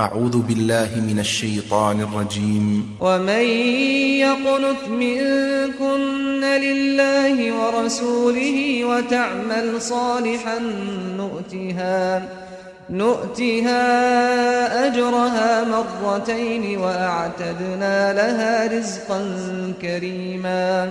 أعوذ بالله من الشيطان الرجيم. ومن يقنت منكن لله ورسوله وتعمل صالحا نؤتها نؤتها أجرها مرتين وأعتدنا لها رزقا كريما.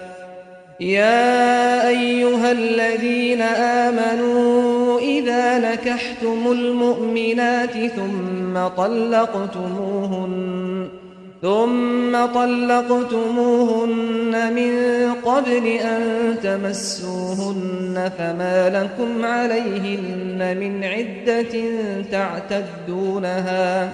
يا أيها الذين آمنوا إذا نكحتم المؤمنات ثم طلقتموهن ثم طلقتموهن من قبل أن تمسوهن فما لكم عليهن من عدة تعتدونها.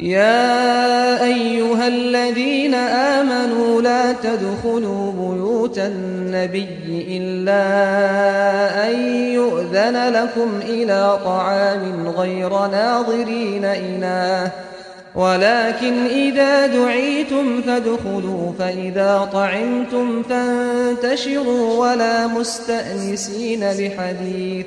يا أيها الذين آمنوا لا تدخلوا بيوت النبي إلا أن يؤذن لكم إلى طعام غير ناظرين إناه. ولكن إذا دعيتم فادخلوا فإذا طعمتم فانتشروا ولا مستأنسين لحديث.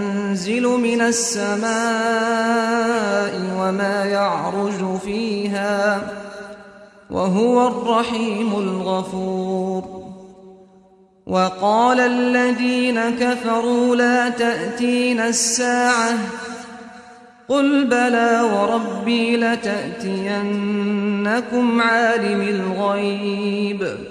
من السماء وما يعرج فيها وهو الرحيم الغفور. وقال الذين كفروا لا تأتين الساعة قل بلى وربي لتأتينكم عالم الغيب.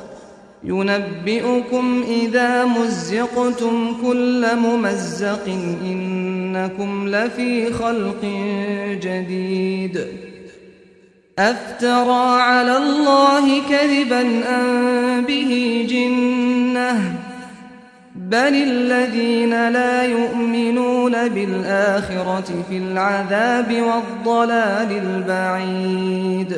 ينبئكم إذا مزقتم كل ممزق إنكم لفي خلق جديد. أفترى على الله كذبا أن به جنة؟ بل الذين لا يؤمنون بالآخرة في العذاب والضلال البعيد.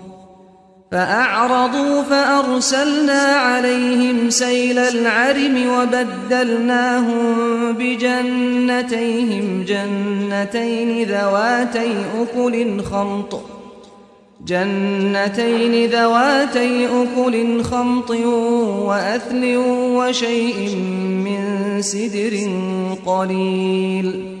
فأعرضوا فأرسلنا عليهم سيل العرم وبدلناهم بجنتيهم جنتين ذواتي أكل خمط جنتين ذواتي أكل خمط وأثل وشيء من سدر قليل.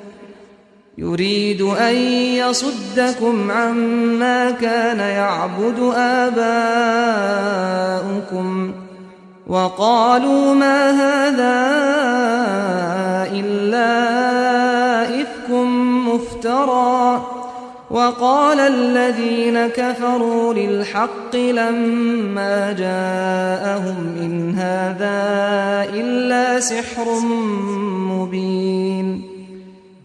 يريد أن يصدكم عما كان يعبد آباؤكم وقالوا ما هذا إلا إفك مفترى وقال الذين كفروا للحق لما جاءهم إن هذا إلا سحر مبين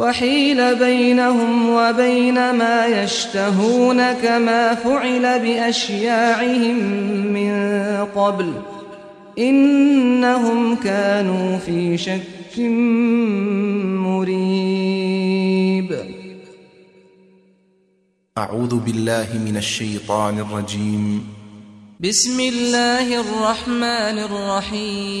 وحيل بينهم وبين ما يشتهون كما فعل بأشياعهم من قبل إنهم كانوا في شك مريب. أعوذ بالله من الشيطان الرجيم. بسم الله الرحمن الرحيم.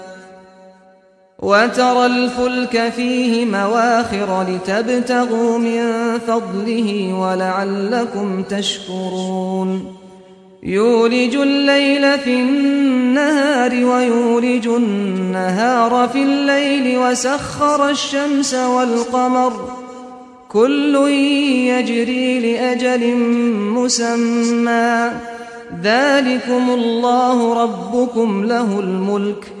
وترى الفلك فيه مواخر لتبتغوا من فضله ولعلكم تشكرون. يولج الليل في النهار ويولج النهار في الليل وسخر الشمس والقمر. كل يجري لأجل مسمى. ذلكم الله ربكم له الملك.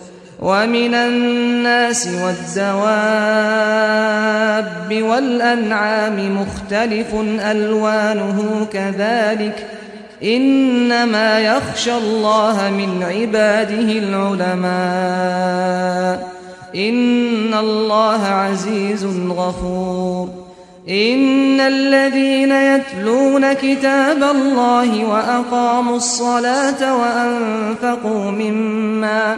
ومن الناس والدواب والأنعام مختلف ألوانه كذلك إنما يخشى الله من عباده العلماء إن الله عزيز غفور إن الذين يتلون كتاب الله وأقاموا الصلاة وأنفقوا مما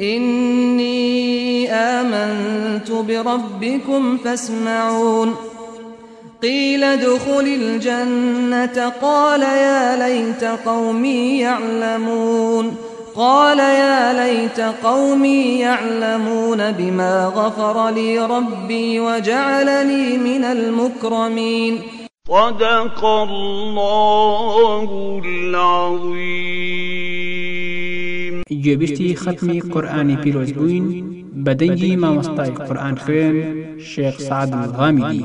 إني آمنت بربكم فاسمعون. قيل ادخل الجنة. قال يا ليت قومي يعلمون. قال يا ليت قومي يعلمون بما غفر لي ربي وجعلني من المكرمين. صدق الله العظيم. گوێبیشتی ختمی قورآانی پیرۆز بووین بە دەنگی مامۆستای قورآان خوێن شێخ سعد غامیدی